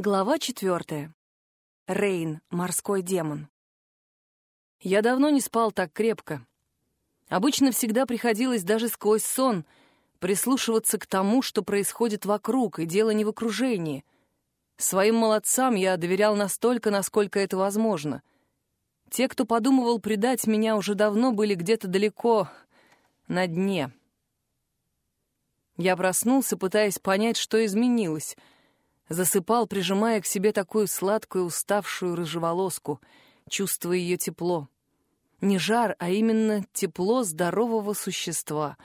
Глава четвертая. Рейн, морской демон. Я давно не спал так крепко. Обычно всегда приходилось даже сквозь сон прислушиваться к тому, что происходит вокруг, и дело не в окружении. Своим молодцам я доверял настолько, насколько это возможно. Те, кто подумывал предать меня, уже давно были где-то далеко на дне. Я проснулся, пытаясь понять, что изменилось — засыпал, прижимая к себе такую сладкую, уставшую рыжеволоску, чувствуя ее тепло. Не жар, а именно тепло здорового существа.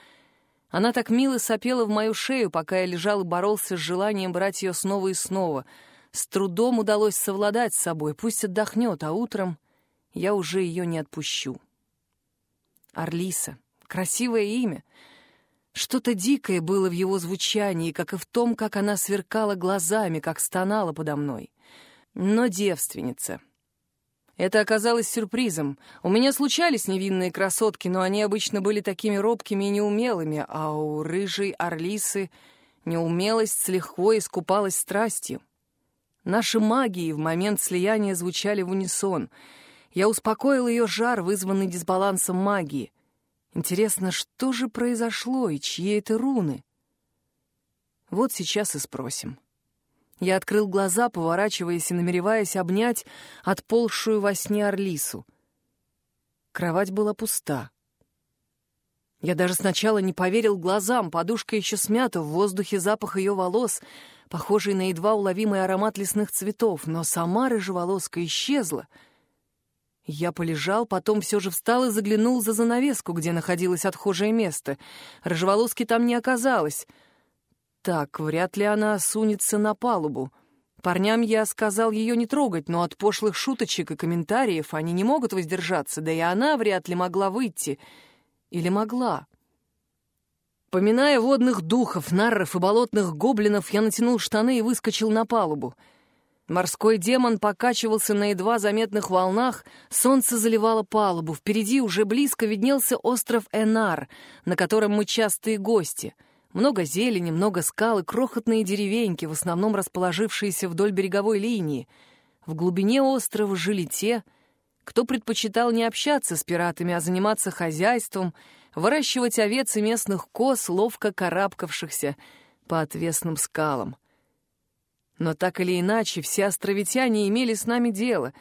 Она так мило сопела в мою шею, пока я лежал и боролся с желанием брать ее снова и снова. С трудом удалось совладать с собой, пусть отдохнет, а утром я уже ее не отпущу. Орлиса. Красивое имя — что-то дикое было в его звучании, как и в том, как она сверкала глазами, как стонала подо мной. Но девственница. Это оказалось сюрпризом. У меня случались невинные красотки, но они обычно были такими робкими и неумелыми, а у рыжей Орлисы неумелость слегка искупалась страстью. Наши магии в момент слияния звучали в унисон. Я успокоил ее жар, вызванный дисбалансом магии — Интересно, что же произошло и чьи это руны? Вот сейчас и спросим. Я открыл глаза, поворачиваясь и намереваясь обнять отползшую во сне Орлису. Кровать была пуста. Я даже сначала не поверил глазам, подушка еще смята, в воздухе запах ее волос, похожий на едва уловимый аромат лесных цветов, но сама рыжеволоска исчезла — я полежал, потом все же встал и заглянул за занавеску, где находилось отхожее место. Рыжеволоски там не оказалось. Так, вряд ли она сунется на палубу. Парням я сказал ее не трогать, но от пошлых шуточек и комментариев они не могут воздержаться, да и она вряд ли могла выйти. Или могла. Поминая водных духов, нарров и болотных гоблинов, я натянул штаны и выскочил на палубу — Морской демон покачивался на едва заметных волнах, солнце заливало палубу, впереди уже близко виднелся остров Энар, на котором мы частые гости. Много зелени, много скал и крохотные деревеньки, в основном расположившиеся вдоль береговой линии. В глубине острова жили те, кто предпочитал не общаться с пиратами, а заниматься хозяйством, выращивать овец и местных коз, ловко карабкавшихся по отвесным скалам. Но так или иначе, все островитяне имели с нами дело.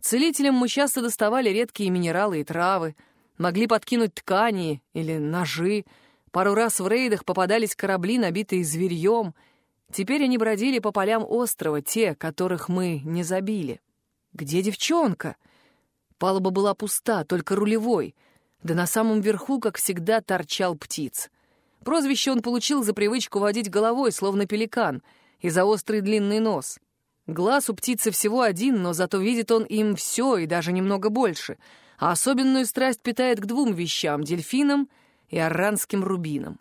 Целителям мы часто доставали редкие минералы и травы, могли подкинуть ткани или ножи. Пару раз в рейдах попадались корабли, набитые зверьем. Теперь они бродили по полям острова, те, которых мы не забили. Где девчонка? Палуба была пуста, только рулевой. Да на самом верху, как всегда, торчал птиц. Прозвище он получил за привычку водить головой, словно пеликан — и за острый длинный нос. Глаз у птицы всего один, но зато видит он им все и даже немного больше, а особенную страсть питает к двум вещам — дельфинам и арранским рубинам.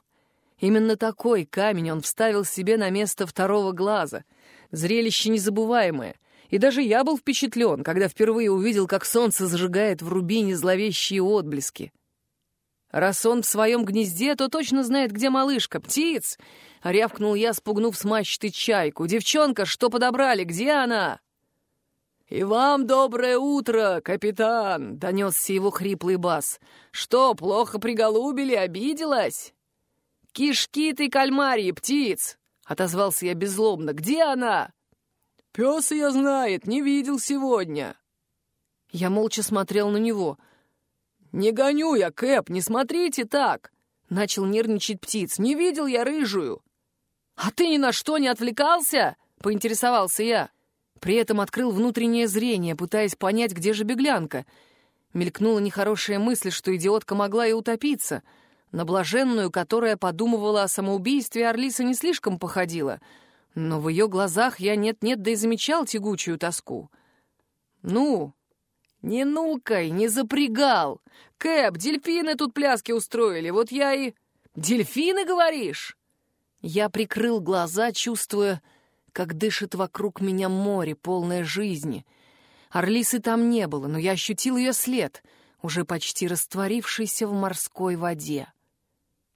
Именно такой камень он вставил себе на место второго глаза. Зрелище незабываемое. И даже я был впечатлен, когда впервые увидел, как солнце зажигает в рубине зловещие отблески. Раз он в своем гнезде, то точно знает, где малышка. Птиц! — рявкнул я, спугнув с чайку. «Девчонка, что подобрали? Где она?» «И вам доброе утро, капитан!» — донесся его хриплый бас. «Что, плохо приголубили, обиделась?» «Кишки ты, кальмарии, птиц!» — отозвался я беззлобно. «Где она?» «Пес ее знает, не видел сегодня». Я молча смотрел на него. «Не гоню я, Кэп, не смотрите так!» Начал нервничать птиц. «Не видел я рыжую!» «А ты ни на что не отвлекался?» — поинтересовался я. При этом открыл внутреннее зрение, пытаясь понять, где же беглянка. Мелькнула нехорошая мысль, что идиотка могла и утопиться. На блаженную, которая подумывала о самоубийстве, Орлиса не слишком походила. Но в ее глазах я нет-нет, да и замечал тягучую тоску. «Ну, не нукай, не запрягал! Кэп, дельфины тут пляски устроили, вот я и...» «Дельфины, говоришь?» Я прикрыл глаза, чувствуя, как дышит вокруг меня море, полное жизни. Орлисы там не было, но я ощутил ее след, уже почти растворившийся в морской воде.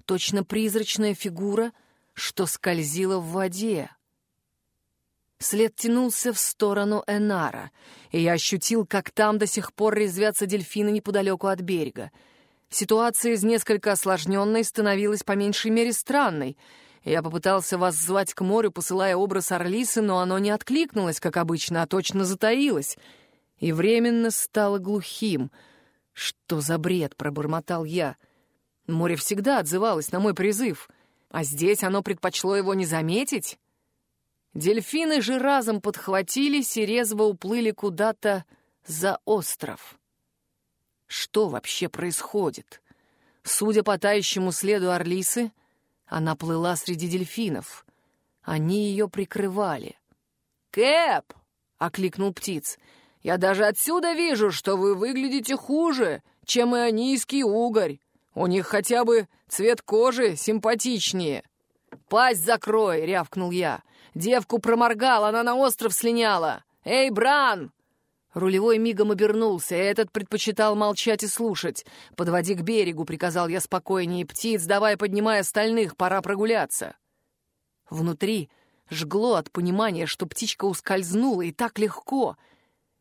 Точно призрачная фигура, что скользила в воде. След тянулся в сторону Энара, и я ощутил, как там до сих пор резвятся дельфины неподалеку от берега. Ситуация из несколько осложненной становилась по меньшей мере странной. Я попытался вас звать к морю, посылая образ Орлисы, но оно не откликнулось, как обычно, а точно затаилось. И временно стало глухим. «Что за бред?» — пробормотал я. Море всегда отзывалось на мой призыв, а здесь оно предпочло его не заметить. Дельфины же разом подхватились и резво уплыли куда-то за остров. Что вообще происходит? Судя по тающему следу Орлисы, она плыла среди дельфинов. Они ее прикрывали. «Кэп!» — окликнул птиц. «Я даже отсюда вижу, что вы выглядите хуже, чем ионийский угорь. У них хотя бы цвет кожи симпатичнее». «Пасть закрой!» — рявкнул я. Девку проморгал, она на остров слиняла. Эй, Бран!» Рулевой мигом обернулся, этот предпочитал молчать и слушать. «Подводи к берегу», — приказал я спокойнее птиц, давай поднимай остальных, пора прогуляться. Внутри жгло от понимания, что птичка ускользнула, и так легко.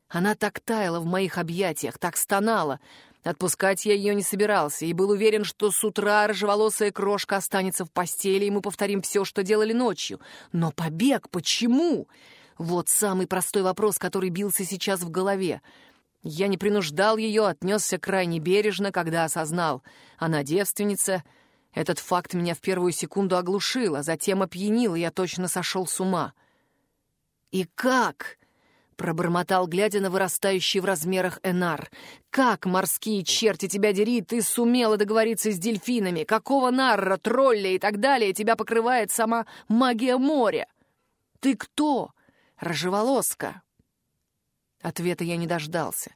Она так таяла в моих объятиях, так стонала, Отпускать я ее не собирался и был уверен, что с утра рыжеволосая крошка останется в постели, и мы повторим все, что делали ночью. Но побег почему? Вот самый простой вопрос, который бился сейчас в голове. Я не принуждал ее, отнесся крайне бережно, когда осознал. Она девственница. Этот факт меня в первую секунду оглушил, а затем опьянил, и я точно сошел с ума. И как? Пробормотал, глядя на вырастающий в размерах Энар. «Как, морские черти, тебя дери, ты сумела договориться с дельфинами? Какого нарра, тролля и так далее тебя покрывает сама магия моря? Ты кто? Рожеволоска?» Ответа я не дождался.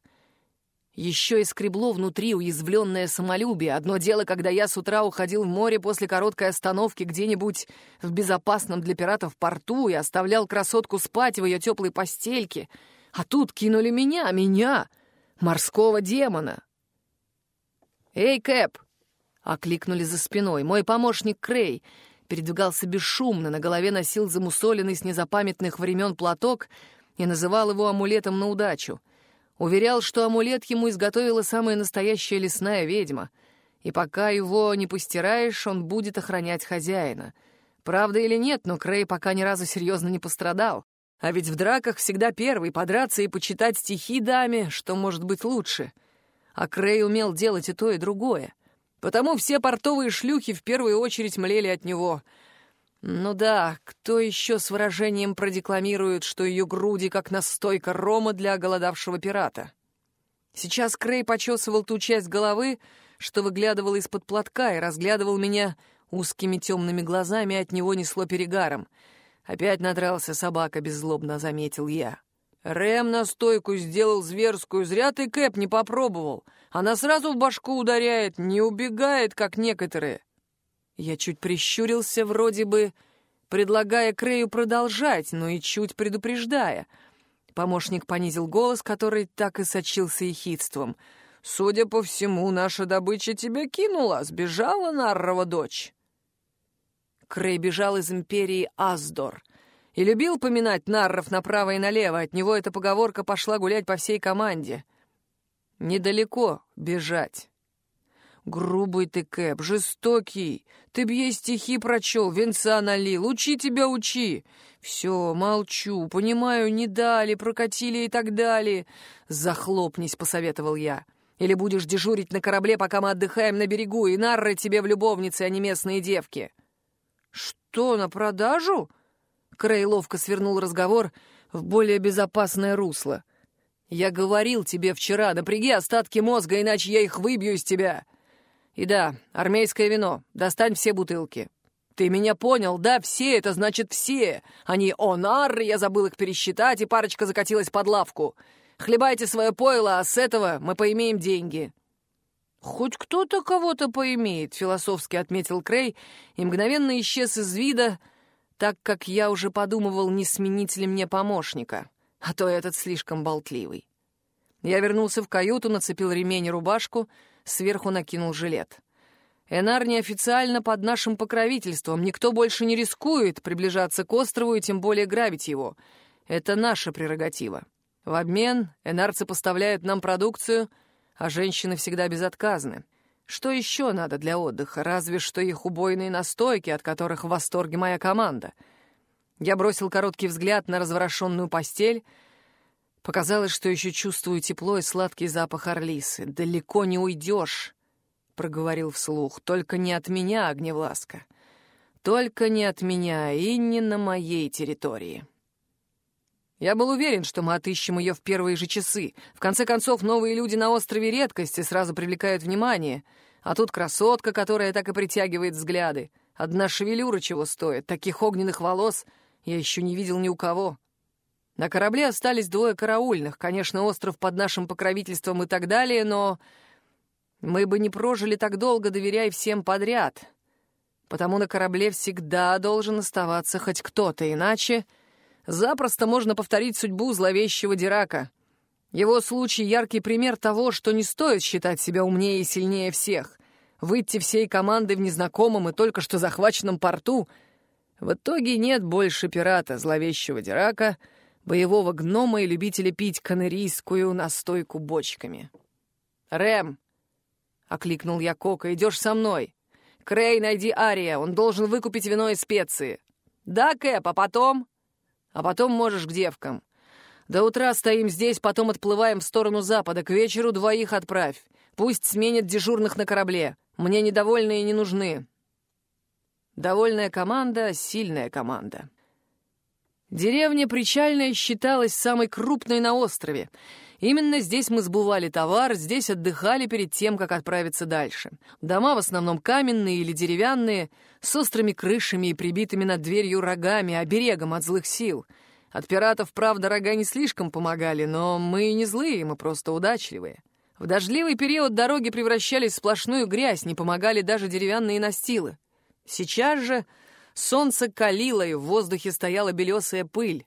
Еще и скребло внутри уязвленное самолюбие. Одно дело, когда я с утра уходил в море после короткой остановки где-нибудь в безопасном для пиратов порту и оставлял красотку спать в ее теплой постельке. А тут кинули меня, меня, морского демона. «Эй, Кэп!» — окликнули за спиной. Мой помощник Крей передвигался бесшумно, на голове носил замусоленный с незапамятных времен платок и называл его амулетом на удачу — Уверял, что амулет ему изготовила самая настоящая лесная ведьма, и пока его не постираешь, он будет охранять хозяина. Правда или нет, но Крей пока ни разу серьезно не пострадал. А ведь в драках всегда первый, подраться и почитать стихи даме, что может быть лучше. А Крей умел делать и то, и другое. Потому все портовые шлюхи в первую очередь млели от него — ну да, кто еще с выражением продекламирует, что ее груди как настойка рома для оголодавшего пирата? Сейчас Крей почесывал ту часть головы, что выглядывала из-под платка, и разглядывал меня узкими темными глазами, от него несло перегаром. Опять надрался собака, беззлобно заметил я. Рэм настойку сделал зверскую, зря ты, Кэп, не попробовал. Она сразу в башку ударяет, не убегает, как некоторые. Я чуть прищурился, вроде бы предлагая Крею продолжать, но и чуть предупреждая. Помощник понизил голос, который так и сочился ехидством. «Судя по всему, наша добыча тебя кинула, сбежала Наррова дочь». Крей бежал из империи Аздор и любил поминать Нарров направо и налево, от него эта поговорка пошла гулять по всей команде. «Недалеко бежать». «Грубый ты, Кэп, жестокий. Ты б ей стихи прочел, венца налил. Учи тебя, учи. Все, молчу. Понимаю, не дали, прокатили и так далее. Захлопнись, посоветовал я. Или будешь дежурить на корабле, пока мы отдыхаем на берегу, и нарры тебе в любовнице, а не местные девки». «Что, на продажу?» Крей ловко свернул разговор в более безопасное русло. «Я говорил тебе вчера, напряги остатки мозга, иначе я их выбью из тебя. И да, армейское вино. Достань все бутылки. Ты меня понял, да? Все, это значит все. Они онар, я забыл их пересчитать, и парочка закатилась под лавку. Хлебайте свое пойло, а с этого мы поимеем деньги». «Хоть кто-то кого-то поимеет», — философски отметил Крей, и мгновенно исчез из вида, так как я уже подумывал, не сменить ли мне помощника, а то этот слишком болтливый. Я вернулся в каюту, нацепил ремень и рубашку — сверху накинул жилет. Энар неофициально под нашим покровительством, никто больше не рискует приближаться к острову и тем более грабить его. — это наша прерогатива. В обмен энарцы поставляют нам продукцию, а женщины всегда безотказны. Что еще надо для отдыха? Разве что их убойные настойки, от которых в восторге моя команда. Я бросил короткий взгляд на разворошенную постель. Показалось, что еще чувствую тепло и сладкий запах орлисы. «Далеко не уйдешь», — проговорил вслух. «Только не от меня, Огневласка. Только не от меня и не на моей территории». Я был уверен, что мы отыщем ее в первые же часы. В конце концов, новые люди на острове редкости сразу привлекают внимание. А тут красотка, которая так и притягивает взгляды. Одна шевелюра чего стоит. Таких огненных волос я еще не видел ни у кого. На корабле остались двое караульных. Конечно, остров под нашим покровительством и так далее, но... Мы бы не прожили так долго, доверяя всем подряд. Потому на корабле всегда должен оставаться хоть кто-то, иначе запросто можно повторить судьбу зловещего Дирака. Его случай — яркий пример того, что не стоит считать себя умнее и сильнее всех. Выйти всей командой в незнакомом и только что захваченном порту — в итоге нет больше пирата, зловещего Дирака, боевого гнома и любителя пить канарийскую настойку бочками. «Рэм!» — окликнул я Кока. «Идешь со мной. Крей, найди Ария, он должен выкупить вино и специи». «Да, Кэп, а потом?» А потом можешь к девкам. До утра стоим здесь, потом отплываем в сторону запада. К вечеру двоих отправь. Пусть сменят дежурных на корабле. Мне недовольные не нужны. Довольная команда — сильная команда. Деревня Причальная считалась самой крупной на острове. Именно здесь мы сбывали товар, здесь отдыхали перед тем, как отправиться дальше. Дома в основном каменные или деревянные, с острыми крышами и прибитыми над дверью рогами, оберегом от злых сил. От пиратов, правда, рога не слишком помогали, но мы не злые, мы просто удачливые. В дождливый период дороги превращались в сплошную грязь, не помогали даже деревянные настилы. Сейчас же солнце калило, и в воздухе стояла белесая пыль.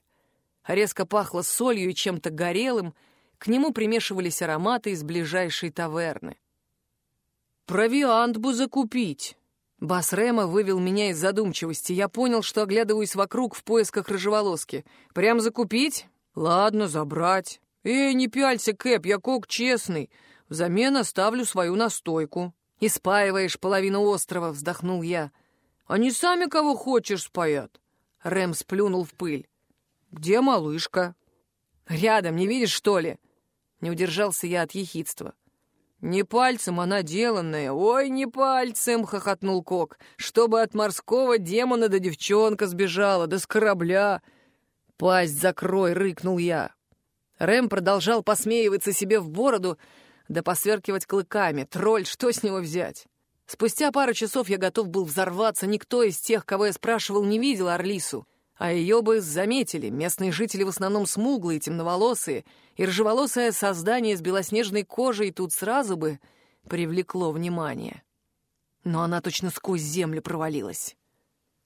Резко пахло солью и чем-то горелым, к нему примешивались ароматы из ближайшей таверны. «Провиант бы закупить!» Бас Рема вывел меня из задумчивости. Я понял, что оглядываюсь вокруг в поисках рыжеволоски. «Прям закупить? Ладно, забрать. Эй, не пялься, Кэп, я кок честный. Взамен оставлю свою настойку». «Испаиваешь половину острова», — вздохнул я. Они сами кого хочешь споят. Рэм сплюнул в пыль. Где малышка? Рядом, не видишь, что ли? Не удержался я от ехидства. «Не пальцем она деланная, ой, не пальцем!» — хохотнул Кок. «Чтобы от морского демона до девчонка сбежала, да с корабля!» «Пасть закрой!» — рыкнул я. Рэм продолжал посмеиваться себе в бороду, да посверкивать клыками. Тролль, что с него взять? Спустя пару часов я готов был взорваться. Никто из тех, кого я спрашивал, не видел Орлису. А ее бы заметили. Местные жители в основном смуглые, темноволосые. И рыжеволосое создание с белоснежной кожей тут сразу бы привлекло внимание. Но она точно сквозь землю провалилась.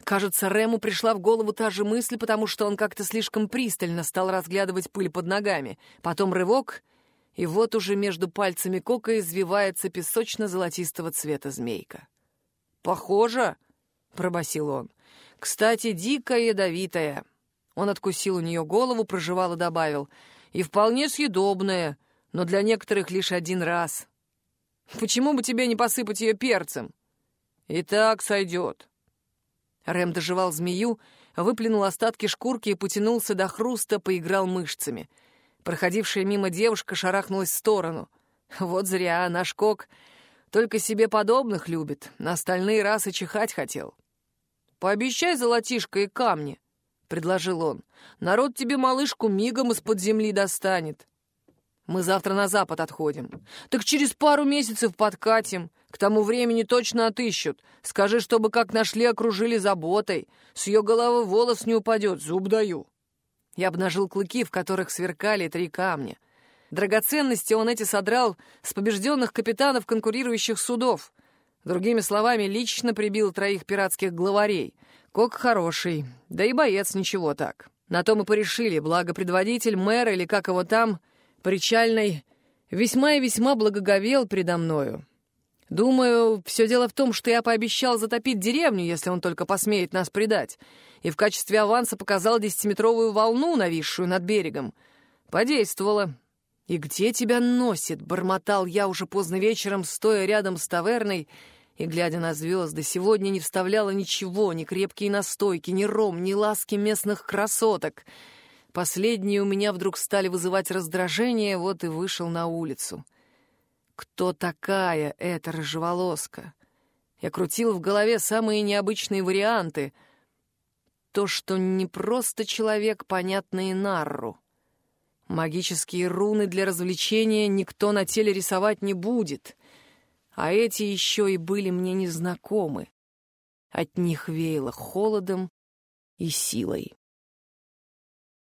Кажется, Рему пришла в голову та же мысль, потому что он как-то слишком пристально стал разглядывать пыль под ногами. Потом рывок — и вот уже между пальцами Кока извивается песочно-золотистого цвета змейка. «Похоже», — пробасил он. «Кстати, дикая ядовитая». Он откусил у нее голову, прожевал и добавил. «И вполне съедобная, но для некоторых лишь один раз. Почему бы тебе не посыпать ее перцем?» «И так сойдет». Рэм доживал змею, выплюнул остатки шкурки и потянулся до хруста, поиграл мышцами — Проходившая мимо девушка шарахнулась в сторону. Вот зря наш кок только себе подобных любит, на остальные расы чихать хотел. «Пообещай золотишко и камни», — предложил он. «Народ тебе малышку мигом из-под земли достанет». «Мы завтра на запад отходим. Так через пару месяцев подкатим. К тому времени точно отыщут. Скажи, чтобы как нашли, окружили заботой. С ее головы волос не упадет, зуб даю». Я обнажил клыки, в которых сверкали три камня. Драгоценности он эти содрал с побежденных капитанов конкурирующих судов. Другими словами, лично прибил троих пиратских главарей. Кок хороший, да и боец ничего так. На то мы порешили, благо предводитель, мэр или как его там, причальный, весьма и весьма благоговел предо мною. Думаю, все дело в том, что я пообещал затопить деревню, если он только посмеет нас предать. и в качестве аванса показал десятиметровую волну, нависшую над берегом. Подействовало. «И где тебя носит?» — бормотал я уже поздно вечером, стоя рядом с таверной и, глядя на звезды, сегодня не вставляла ничего, ни крепкие настойки, ни ром, ни ласки местных красоток. Последние у меня вдруг стали вызывать раздражение, вот и вышел на улицу. Кто такая эта рыжеволоска? Я крутил в голове самые необычные варианты — то, что не просто человек, понятно и Нарру. Магические руны для развлечения никто на теле рисовать не будет, а эти еще и были мне незнакомы. От них веяло холодом и силой.